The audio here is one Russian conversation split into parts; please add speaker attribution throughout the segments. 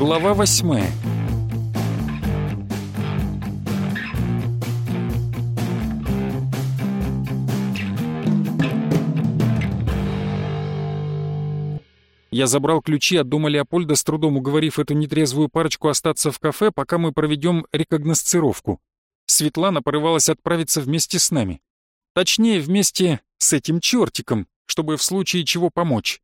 Speaker 1: Глава восьмая Я забрал ключи от дома Леопольда, с трудом уговорив эту нетрезвую парочку остаться в кафе, пока мы проведем рекогносцировку. Светлана порывалась отправиться вместе с нами. Точнее, вместе с этим чертиком, чтобы в случае чего помочь.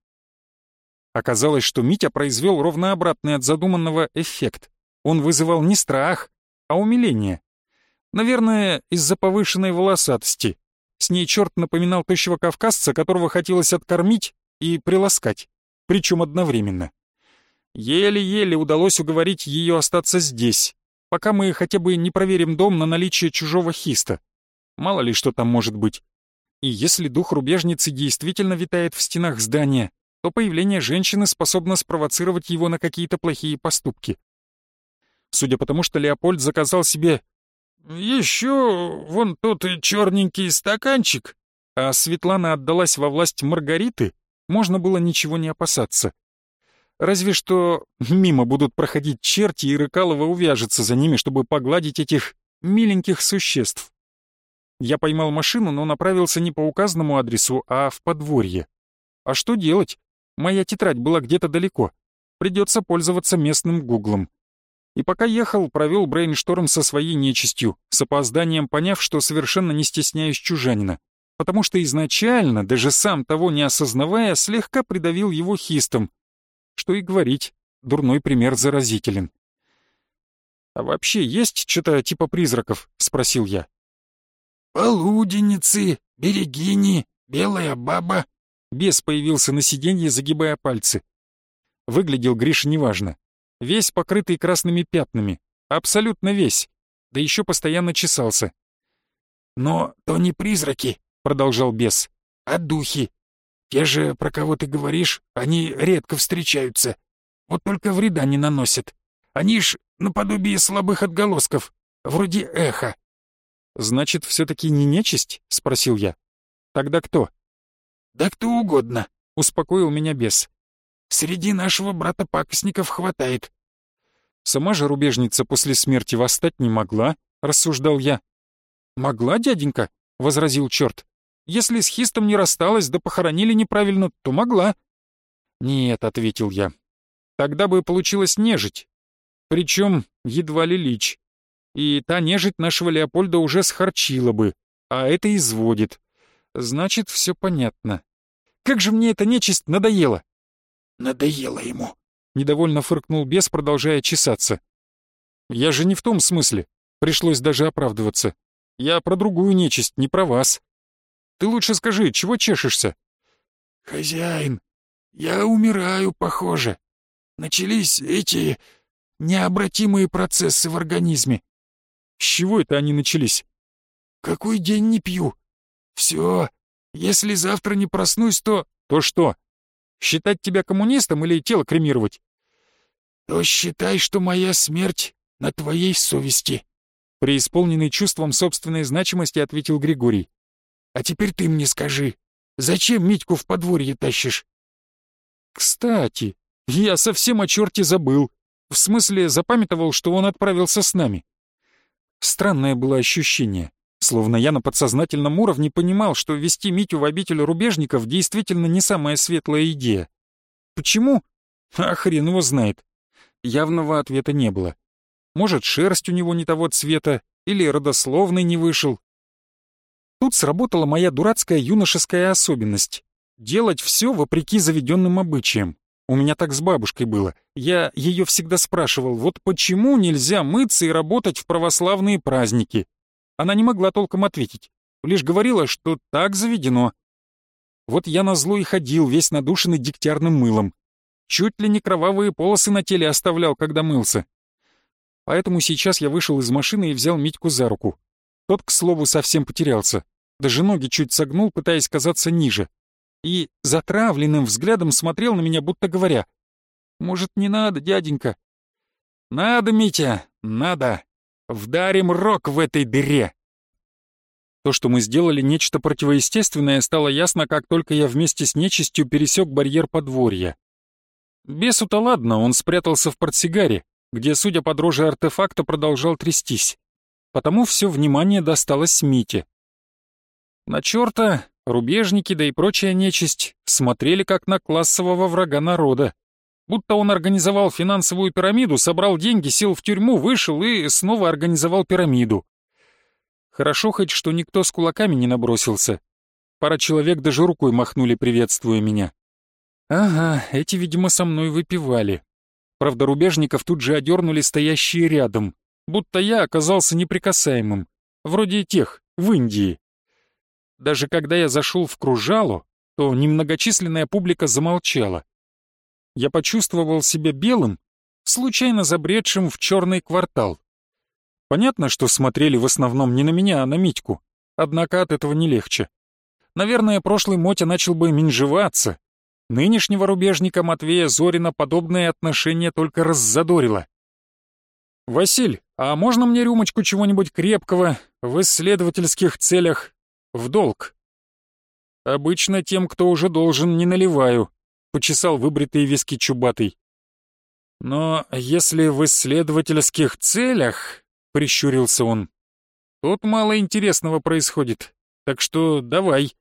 Speaker 1: Оказалось, что Митя произвел ровно обратный от задуманного эффект. Он вызывал не страх, а умиление. Наверное, из-за повышенной волосатости. С ней черт напоминал тощего кавказца, которого хотелось откормить и приласкать причем одновременно. Еле-еле удалось уговорить ее остаться здесь, пока мы хотя бы не проверим дом на наличие чужого хиста. Мало ли что там может быть. И если дух рубежницы действительно витает в стенах здания, то появление женщины способно спровоцировать его на какие-то плохие поступки. Судя по тому, что Леопольд заказал себе «Еще вон тот черненький стаканчик», а Светлана отдалась во власть Маргариты, можно было ничего не опасаться. Разве что мимо будут проходить черти, и Рыкалова увяжется за ними, чтобы погладить этих миленьких существ. Я поймал машину, но направился не по указанному адресу, а в подворье. А что делать? Моя тетрадь была где-то далеко. Придется пользоваться местным гуглом. И пока ехал, провел брейншторм со своей нечистью, с опозданием поняв, что совершенно не стесняюсь чужанина потому что изначально, даже сам того не осознавая, слегка придавил его хистом. Что и говорить, дурной пример заразителен. «А вообще есть что-то типа призраков?» — спросил я.
Speaker 2: «Полуденницы, берегини, белая баба».
Speaker 1: Бес появился на сиденье, загибая пальцы. Выглядел Гриша неважно. Весь покрытый красными пятнами. Абсолютно весь. Да еще постоянно чесался.
Speaker 2: «Но то не призраки продолжал бес, — «а духи. Те же, про кого ты говоришь, они редко встречаются. Вот только вреда не наносят. Они ж наподобие слабых отголосков, вроде эха».
Speaker 1: «Значит, все-таки не нечисть?» — спросил я. «Тогда кто?»
Speaker 2: «Да кто угодно», —
Speaker 1: успокоил меня бес.
Speaker 2: «Среди нашего брата-пакостников хватает».
Speaker 1: «Сама же рубежница после смерти восстать не могла», — рассуждал я. «Могла, дяденька?» — возразил черт. Если с Хистом не рассталась, да похоронили неправильно, то могла». «Нет», — ответил я. «Тогда бы получилось нежить. Причем едва ли лич. И та нежить нашего Леопольда уже схорчила бы, а это изводит. Значит, все понятно. Как же мне эта нечисть надоела!»
Speaker 2: «Надоело ему», —
Speaker 1: недовольно фыркнул бес, продолжая чесаться. «Я же не в том смысле. Пришлось даже оправдываться. Я про другую нечисть, не про вас. Ты лучше скажи, чего чешешься?»
Speaker 2: «Хозяин, я умираю, похоже. Начались эти необратимые процессы в организме».
Speaker 1: «С чего это они начались?»
Speaker 2: «Какой день не пью? Все, если завтра не проснусь, то...»
Speaker 1: «То что? Считать тебя коммунистом или тело кремировать?»
Speaker 2: «То считай, что моя смерть на твоей совести»,
Speaker 1: преисполненный чувством собственной значимости, ответил Григорий.
Speaker 2: А теперь ты мне скажи, зачем Митьку в подворье тащишь?»
Speaker 1: «Кстати, я совсем о черте забыл. В смысле, запамятовал, что он отправился с нами. Странное было ощущение, словно я на подсознательном уровне понимал, что вести Митю в обитель рубежников действительно не самая светлая идея. Почему? А хрен его знает. Явного ответа не было. Может, шерсть у него не того цвета, или родословный не вышел, Тут сработала моя дурацкая юношеская особенность — делать все вопреки заведенным обычаям. У меня так с бабушкой было. Я ее всегда спрашивал, вот почему нельзя мыться и работать в православные праздники? Она не могла толком ответить, лишь говорила, что так заведено. Вот я назло и ходил, весь надушенный дегтярным мылом. Чуть ли не кровавые полосы на теле оставлял, когда мылся. Поэтому сейчас я вышел из машины и взял Митьку за руку. Тот, к слову, совсем потерялся. Даже ноги чуть согнул, пытаясь казаться ниже. И затравленным взглядом смотрел на меня, будто говоря, «Может, не надо, дяденька?» «Надо, Митя, надо. Вдарим рок в этой дыре!» То, что мы сделали нечто противоестественное, стало ясно, как только я вместе с нечистью пересек барьер подворья. Бесу-то ладно, он спрятался в портсигаре, где, судя по дрожи артефакта, продолжал трястись. Потому все внимание досталось Мите. На черта рубежники, да и прочая нечисть смотрели как на классового врага народа. Будто он организовал финансовую пирамиду, собрал деньги, сел в тюрьму, вышел и снова организовал пирамиду. Хорошо хоть, что никто с кулаками не набросился. Пара человек даже рукой махнули, приветствуя меня. Ага, эти, видимо, со мной выпивали. Правда, рубежников тут же одернули стоящие рядом, будто я оказался неприкасаемым, вроде тех, в Индии. Даже когда я зашел в кружалу, то немногочисленная публика замолчала. Я почувствовал себя белым, случайно забредшим в черный квартал. Понятно, что смотрели в основном не на меня, а на Митьку, однако от этого не легче. Наверное, прошлый Мотя начал бы менжеваться, Нынешнего рубежника Матвея Зорина подобное отношение только раззадорило. «Василь, а можно мне рюмочку чего-нибудь крепкого в исследовательских целях в долг?» «Обычно тем, кто уже должен, не наливаю», — почесал выбритые виски чубатый. «Но если в исследовательских целях», — прищурился он, — «тут мало интересного происходит, так что давай».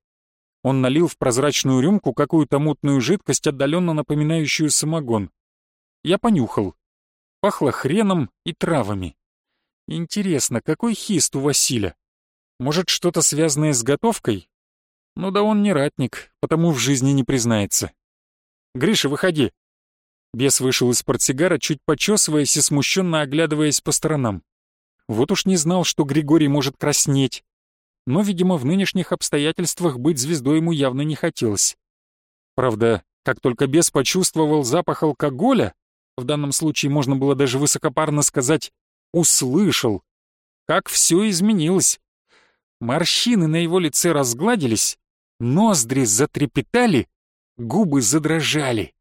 Speaker 1: Он налил в прозрачную рюмку какую-то мутную жидкость, отдаленно напоминающую самогон. Я понюхал. Пахло хреном и травами. Интересно, какой хист у Василя? Может, что-то связанное с готовкой? Ну да он не ратник, потому в жизни не признается. «Гриша, выходи!» Бес вышел из портсигара, чуть почесываясь и смущенно оглядываясь по сторонам. Вот уж не знал, что Григорий может краснеть но, видимо, в нынешних обстоятельствах быть звездой ему явно не хотелось. Правда, как только бес почувствовал запах алкоголя, в данном случае можно было даже высокопарно сказать «услышал», как все изменилось. Морщины на его лице разгладились, ноздри затрепетали, губы задрожали.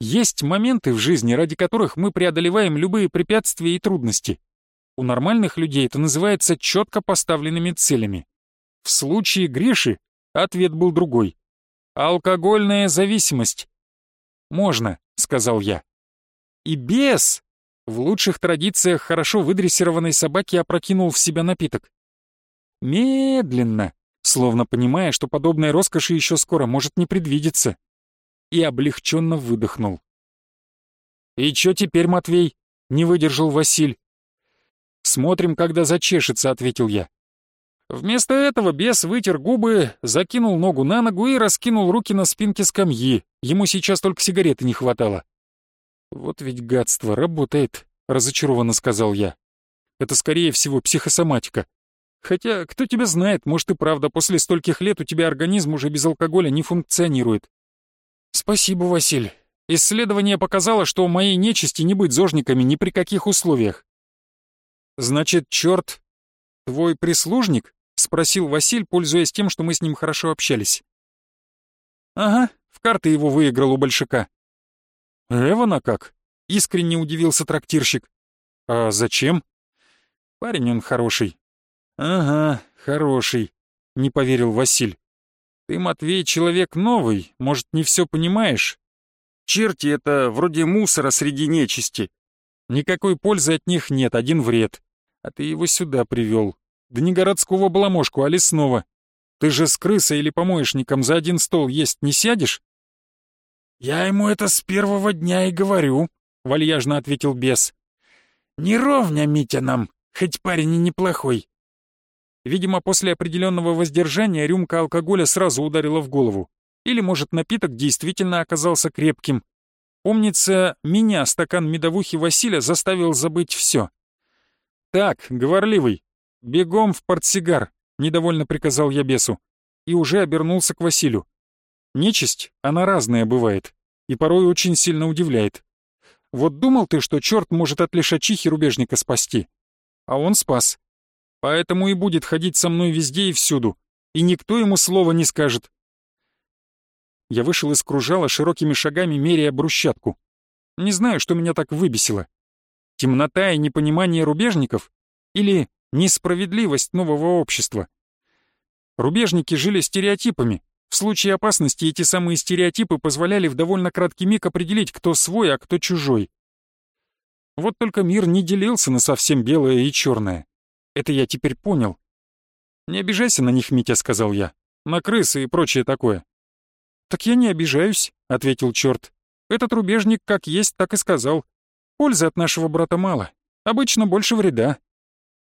Speaker 1: Есть моменты в жизни, ради которых мы преодолеваем любые препятствия и трудности. У нормальных людей это называется четко поставленными целями. В случае Гриши ответ был другой. Алкогольная зависимость. «Можно», — сказал я. И без, в лучших традициях хорошо выдрессированной собаки опрокинул в себя напиток. Медленно, словно понимая, что подобной роскоши еще скоро может не предвидеться. И облегченно выдохнул. «И чё теперь, Матвей?» — не выдержал Василь. «Смотрим, когда зачешется», — ответил я. Вместо этого бес вытер губы, закинул ногу на ногу и раскинул руки на спинке скамьи. Ему сейчас только сигареты не хватало. «Вот ведь гадство, работает», — разочарованно сказал я. «Это, скорее всего, психосоматика. Хотя, кто тебя знает, может и правда, после стольких лет у тебя организм уже без алкоголя не функционирует». «Спасибо, Василь. Исследование показало, что у моей нечисти не быть зожниками ни при каких условиях. «Значит, черт, твой прислужник?» — спросил Василь, пользуясь тем, что мы с ним хорошо общались. «Ага, в карты его выиграл у большака». «Эвана как?» — искренне удивился трактирщик. «А зачем?» «Парень он хороший». «Ага, хороший», — не поверил Василь. «Ты, Матвей, человек новый, может, не все понимаешь? Черти — это вроде мусора среди нечисти. Никакой пользы от них нет, один вред. А ты его сюда привел. Да не городского баламошку, а лесного. Ты же с крысой или помоечником за один стол есть не сядешь?» «Я ему это с первого дня и говорю», — вальяжно ответил бес. «Не ровня, Митя, нам, хоть парень и неплохой». Видимо, после определенного воздержания рюмка алкоголя сразу ударила в голову. Или, может, напиток действительно оказался крепким. Помнится, меня стакан медовухи Василя заставил забыть все. «Так, говорливый, бегом в портсигар», — недовольно приказал я бесу, и уже обернулся к Василию. Нечисть, она разная бывает, и порой очень сильно удивляет. Вот думал ты, что черт может от лишачихи рубежника спасти? А он спас. Поэтому и будет ходить со мной везде и всюду, и никто ему слова не скажет. Я вышел из кружала широкими шагами, меряя брусчатку. Не знаю, что меня так выбесило. Темнота и непонимание рубежников или несправедливость нового общества? Рубежники жили стереотипами, В случае опасности эти самые стереотипы позволяли в довольно краткий миг определить, кто свой, а кто чужой. Вот только мир не делился на совсем белое и черное. Это я теперь понял. «Не обижайся на них, Митя», — сказал я. «На крысы и прочее такое». «Так я не обижаюсь», — ответил черт. «Этот рубежник как есть, так и сказал. Пользы от нашего брата мало. Обычно больше вреда».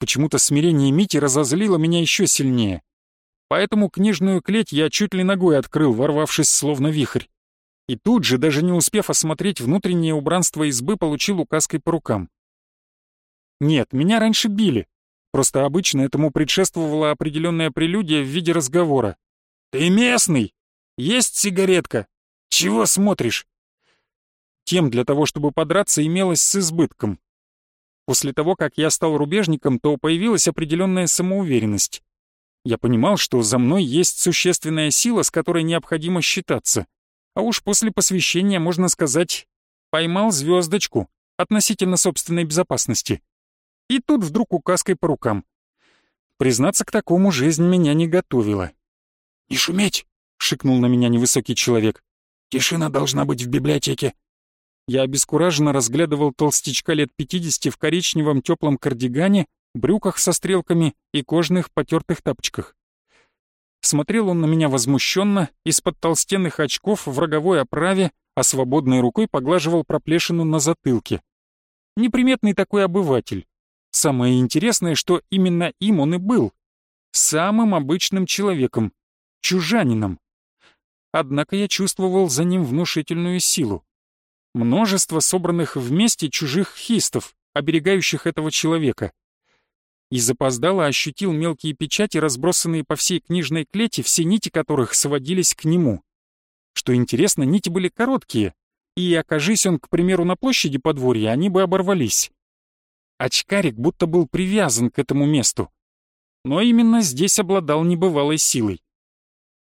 Speaker 1: Почему-то смирение Мити разозлило меня еще сильнее. Поэтому книжную клеть я чуть ли ногой открыл, ворвавшись словно вихрь. И тут же, даже не успев осмотреть внутреннее убранство избы, получил указкой по рукам. Нет, меня раньше били. Просто обычно этому предшествовала определенная прелюдия в виде разговора. «Ты местный? Есть сигаретка? Чего смотришь?» Тем для того, чтобы подраться, имелось с избытком. После того, как я стал рубежником, то появилась определенная самоуверенность. Я понимал, что за мной есть существенная сила, с которой необходимо считаться. А уж после посвящения, можно сказать, поймал звездочку относительно собственной безопасности. И тут вдруг указкой по рукам. Признаться, к такому жизнь меня не готовила.
Speaker 2: «Не шуметь!»
Speaker 1: — шикнул на меня невысокий человек.
Speaker 2: «Тишина должна быть в библиотеке».
Speaker 1: Я обескураженно разглядывал толстячка лет пятидесяти в коричневом теплом кардигане, брюках со стрелками и кожных потертых тапочках. Смотрел он на меня возмущенно, из-под толстенных очков в роговой оправе, а свободной рукой поглаживал проплешину на затылке. Неприметный такой обыватель. Самое интересное, что именно им он и был. Самым обычным человеком, чужанином. Однако я чувствовал за ним внушительную силу. Множество собранных вместе чужих хистов, оберегающих этого человека — и запоздало ощутил мелкие печати, разбросанные по всей книжной клете, все нити которых сводились к нему. Что интересно, нити были короткие, и, окажись он, к примеру, на площади подворья, они бы оборвались. Очкарик будто был привязан к этому месту. Но именно здесь обладал небывалой силой.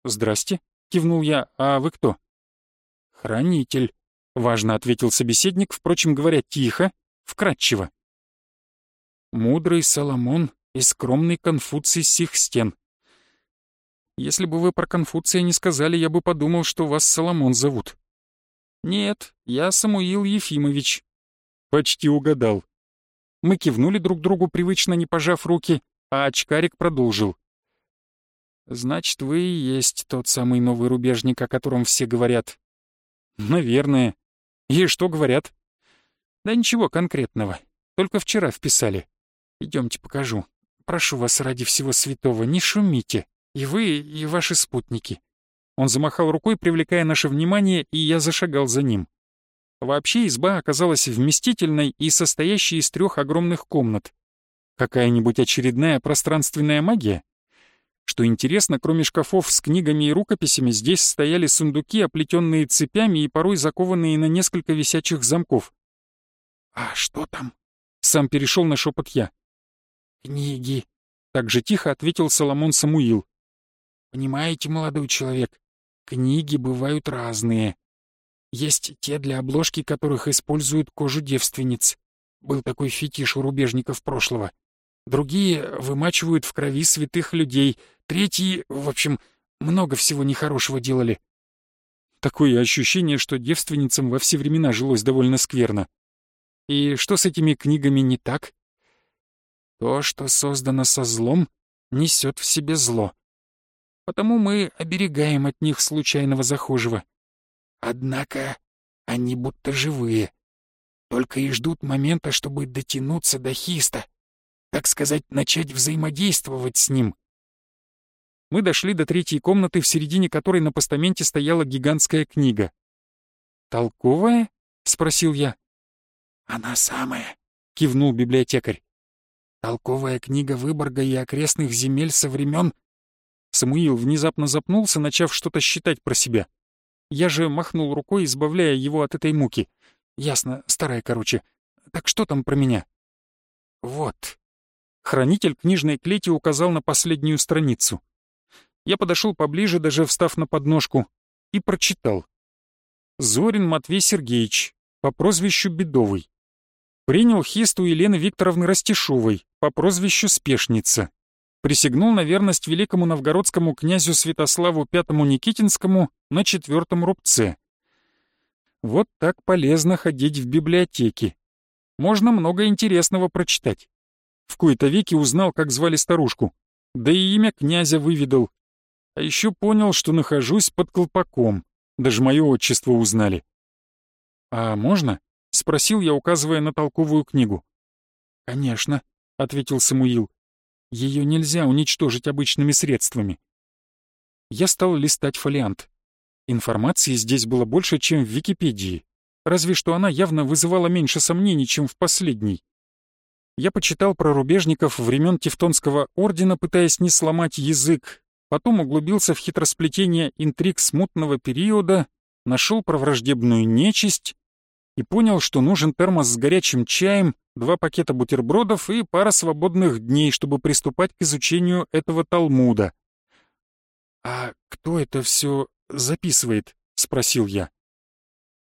Speaker 1: «Здрасте», — кивнул я, — «а вы кто?» «Хранитель», — важно ответил собеседник, впрочем, говоря тихо, вкратчиво мудрый Соломон и скромный Конфуций сих стен. Если бы вы про Конфуция не сказали, я бы подумал, что вас Соломон зовут. Нет, я Самуил Ефимович. Почти угадал. Мы кивнули друг другу, привычно не пожав руки, а очкарик продолжил. «Значит, вы и есть тот самый новый рубежник, о котором все говорят». «Наверное. И что говорят?» «Да ничего конкретного. Только вчера вписали. Идемте покажу. Прошу вас ради всего святого, не шумите. И вы, и ваши спутники». Он замахал рукой, привлекая наше внимание, и я зашагал за ним. Вообще изба оказалась вместительной и состоящей из трех огромных комнат. Какая-нибудь очередная пространственная магия? Что интересно, кроме шкафов с книгами и рукописями, здесь стояли сундуки, оплетенные цепями и порой закованные на несколько висячих замков.
Speaker 2: «А что там?»
Speaker 1: Сам перешел на шепот я.
Speaker 2: «Книги», —
Speaker 1: так же тихо ответил Соломон Самуил.
Speaker 2: «Понимаете, молодой человек, книги бывают разные. Есть те, для обложки которых используют кожу девственниц. Был такой фетиш у рубежников прошлого. Другие вымачивают в крови святых людей. Третьи, в общем, много всего нехорошего делали.
Speaker 1: Такое ощущение, что девственницам во все времена жилось довольно скверно. И что с этими книгами не так? То, что создано со злом, несет в себе зло. Потому мы оберегаем от них случайного захожего.
Speaker 2: Однако они будто живые. Только и ждут момента, чтобы дотянуться до хиста, так сказать, начать взаимодействовать с ним.
Speaker 1: Мы дошли до третьей комнаты, в середине которой на постаменте стояла гигантская книга. «Толковая?» — спросил я.
Speaker 2: «Она самая», —
Speaker 1: кивнул библиотекарь.
Speaker 2: Толковая книга Выборга и окрестных земель со времен...
Speaker 1: Самуил внезапно запнулся, начав что-то считать про себя. Я же махнул рукой, избавляя его от этой муки. Ясно, старая, короче. Так что там про меня? Вот. Хранитель книжной клети указал на последнюю страницу. Я подошел поближе, даже встав на подножку, и прочитал. Зорин Матвей Сергеевич, по прозвищу Бедовый. Принял хисту Елены Викторовны Растишовой по прозвищу Спешница. Присягнул на верность великому новгородскому князю Святославу Пятому Никитинскому на четвертом рубце. Вот так полезно ходить в библиотеки. Можно много интересного прочитать. В кои-то веки узнал, как звали старушку. Да и имя князя выведал. А еще понял, что нахожусь под колпаком. Даже мое отчество узнали. «А можно?» — спросил я, указывая на толковую книгу. «Конечно», — ответил Самуил. «Ее нельзя уничтожить обычными средствами». Я стал листать фолиант. Информации здесь было больше, чем в Википедии, разве что она явно вызывала меньше сомнений, чем в последней. Я почитал про рубежников времен Тевтонского ордена, пытаясь не сломать язык, потом углубился в хитросплетение интриг смутного периода, нашел про враждебную нечисть, и понял, что нужен термос с горячим чаем, два пакета бутербродов и пара свободных дней, чтобы приступать к изучению этого Талмуда. «А кто это все записывает?» — спросил я.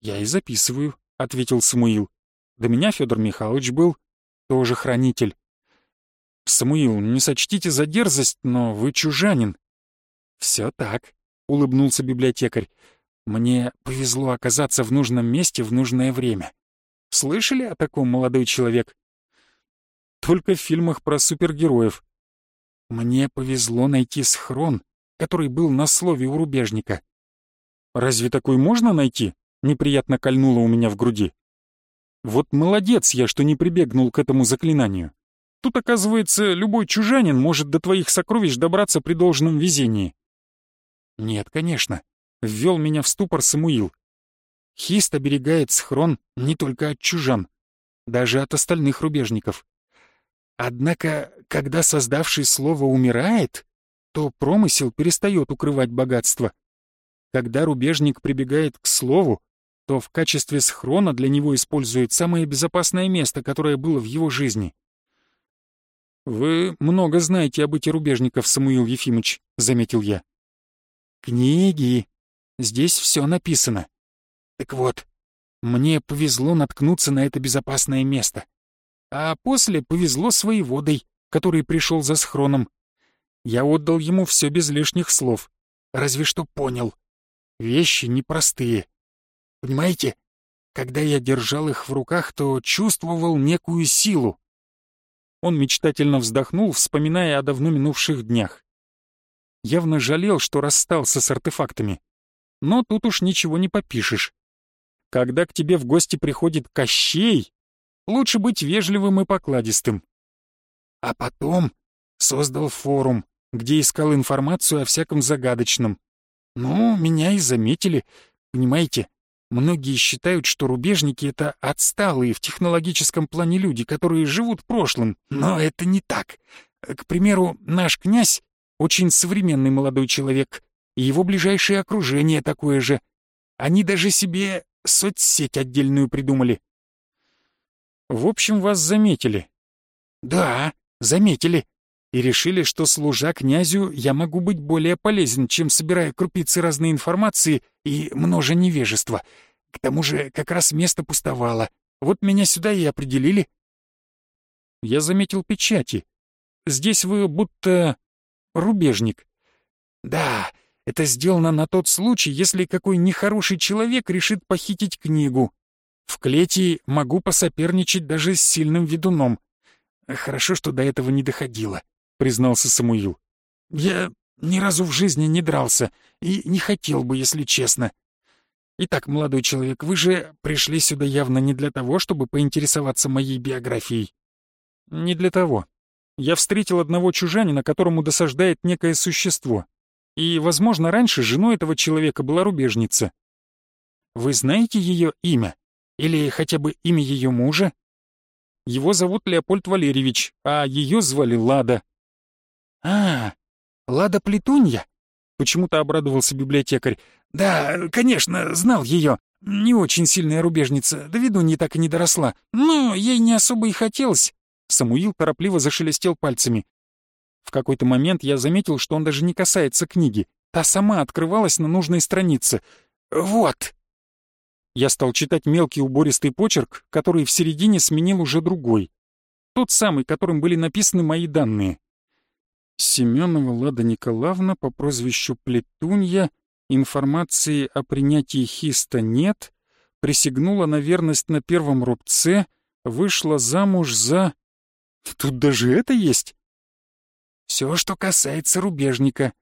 Speaker 1: «Я и записываю», — ответил Самуил. «До меня Федор Михайлович был, тоже хранитель». «Самуил, не сочтите за дерзость, но вы чужанин». «Все так», — улыбнулся библиотекарь. Мне повезло оказаться в нужном месте в нужное время. Слышали о таком, молодой человек? Только в фильмах про супергероев. Мне повезло найти схрон, который был на слове у рубежника. Разве такой можно найти? Неприятно кольнуло у меня в груди. Вот молодец я, что не прибегнул к этому заклинанию. Тут, оказывается, любой чужанин может до твоих сокровищ добраться при должном везении. Нет, конечно ввел меня в ступор Самуил. Хист оберегает схрон не только от чужан, даже от остальных рубежников. Однако, когда создавший слово умирает, то промысел перестает укрывать богатство. Когда рубежник прибегает к слову, то в качестве схрона для него использует самое безопасное место, которое было в его жизни. «Вы много знаете об эти рубежников, Самуил Ефимович», — заметил я. «Книги», Здесь все написано. Так вот, мне повезло наткнуться на это безопасное место. А после повезло своеводой, который пришел за схроном. Я отдал ему все без лишних слов. Разве что понял. Вещи непростые. Понимаете, когда я держал их в руках, то чувствовал некую силу. Он мечтательно вздохнул, вспоминая о давно минувших днях. Явно жалел, что расстался с артефактами но тут уж ничего не попишешь. Когда к тебе в гости приходит Кощей, лучше быть вежливым и покладистым. А потом создал форум, где искал информацию о всяком загадочном. Ну, меня и заметили. Понимаете, многие считают, что рубежники — это отсталые в технологическом плане люди, которые живут прошлым, но это не так. К примеру, наш князь — очень современный молодой человек, и его ближайшее окружение такое же. Они даже себе соцсеть отдельную придумали. В общем, вас заметили. Да, заметили. И решили, что, служа князю, я могу быть более полезен, чем собирая крупицы разной информации и множа невежества. К тому же как раз место пустовало. Вот меня сюда и определили. Я заметил печати. Здесь вы будто рубежник. Да, это сделано на тот случай, если какой нехороший человек решит похитить книгу. В клете могу посоперничать даже с сильным ведуном. Хорошо, что до этого не доходило, признался Самуил. Я ни разу в жизни не дрался и не хотел бы, если честно. Итак, молодой человек, вы же пришли сюда явно не для того, чтобы поинтересоваться моей биографией. Не для того. Я встретил одного чужанина, которому досаждает некое существо. И, возможно, раньше женой этого человека была рубежница. Вы знаете ее имя? Или хотя бы имя ее мужа? Его зовут Леопольд Валерьевич, а ее звали Лада. А, Лада Плетунья? Почему-то обрадовался библиотекарь. Да, конечно, знал ее. Не очень сильная рубежница, до виду не так и не доросла. Но ей не особо и хотелось. Самуил торопливо зашелестел пальцами. В какой-то момент я заметил, что он даже не касается книги. Та сама открывалась на нужной странице. «Вот!» Я стал читать мелкий убористый почерк, который в середине сменил уже другой. Тот самый, которым были написаны мои данные. Семенова Лада Николаевна по прозвищу Плетунья, информации о принятии хиста нет, присягнула на верность на первом рубце, вышла замуж за... Тут даже это есть?
Speaker 2: Все, что касается рубежника.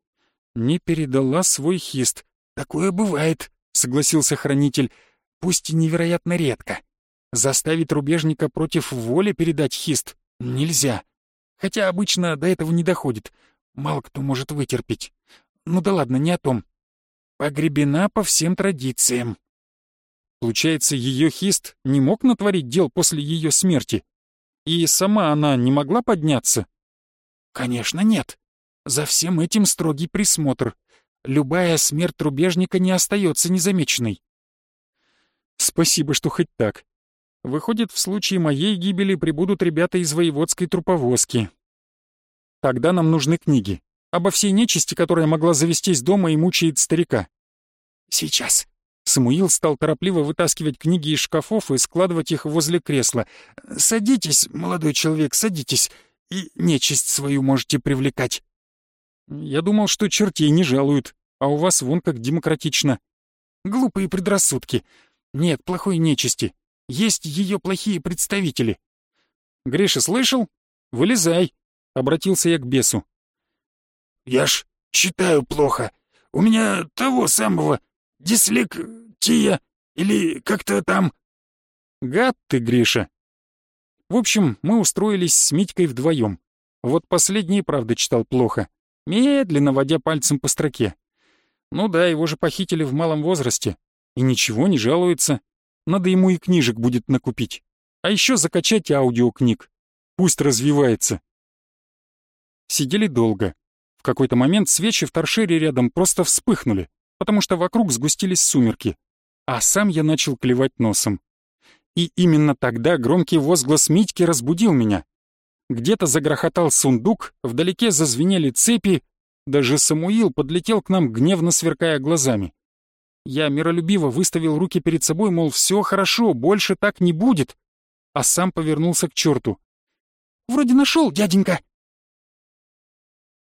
Speaker 1: Не передала свой хист.
Speaker 2: Такое бывает, согласился хранитель, пусть и невероятно редко. Заставить рубежника против воли передать хист нельзя. Хотя обычно до этого не доходит. Мало кто может вытерпеть. Ну да ладно, не о том. Погребена по всем традициям.
Speaker 1: Получается, ее хист не мог натворить дел после ее смерти? И сама она не могла подняться?
Speaker 2: Конечно, нет. За всем этим строгий присмотр. Любая смерть рубежника не остается незамеченной.
Speaker 1: Спасибо, что хоть так. Выходит, в случае моей гибели прибудут ребята из воеводской труповозки. Тогда нам нужны книги. Обо всей нечисти, которая могла завестись дома и мучает старика.
Speaker 2: Сейчас.
Speaker 1: Самуил стал торопливо вытаскивать книги из шкафов и складывать их возле кресла.
Speaker 2: «Садитесь, молодой человек, садитесь, и нечисть свою можете привлекать».
Speaker 1: «Я думал, что чертей не жалуют, а у вас вон как демократично».
Speaker 2: «Глупые предрассудки. Нет плохой нечисти. Есть ее плохие представители.
Speaker 1: Гриша, слышал? Вылезай, обратился я к бесу.
Speaker 2: Я ж читаю плохо. У меня того самого дислектия или как-то там.
Speaker 1: Гад ты, Гриша. В общем, мы устроились с Митькой вдвоем. Вот последний, правда, читал плохо, медленно водя пальцем по строке. Ну да, его же похитили в малом возрасте. И ничего, не жалуется. Надо ему и книжек будет накупить. А еще закачать аудиокниг. Пусть развивается. Сидели долго. В какой-то момент свечи в торшере рядом просто вспыхнули, потому что вокруг сгустились сумерки. А сам я начал клевать носом. И именно тогда громкий возглас Митьки разбудил меня. Где-то загрохотал сундук, вдалеке зазвенели цепи, даже Самуил подлетел к нам, гневно сверкая глазами. Я миролюбиво выставил руки перед собой, мол, все хорошо, больше так не будет. А сам повернулся к черту.
Speaker 2: «Вроде нашел, дяденька»,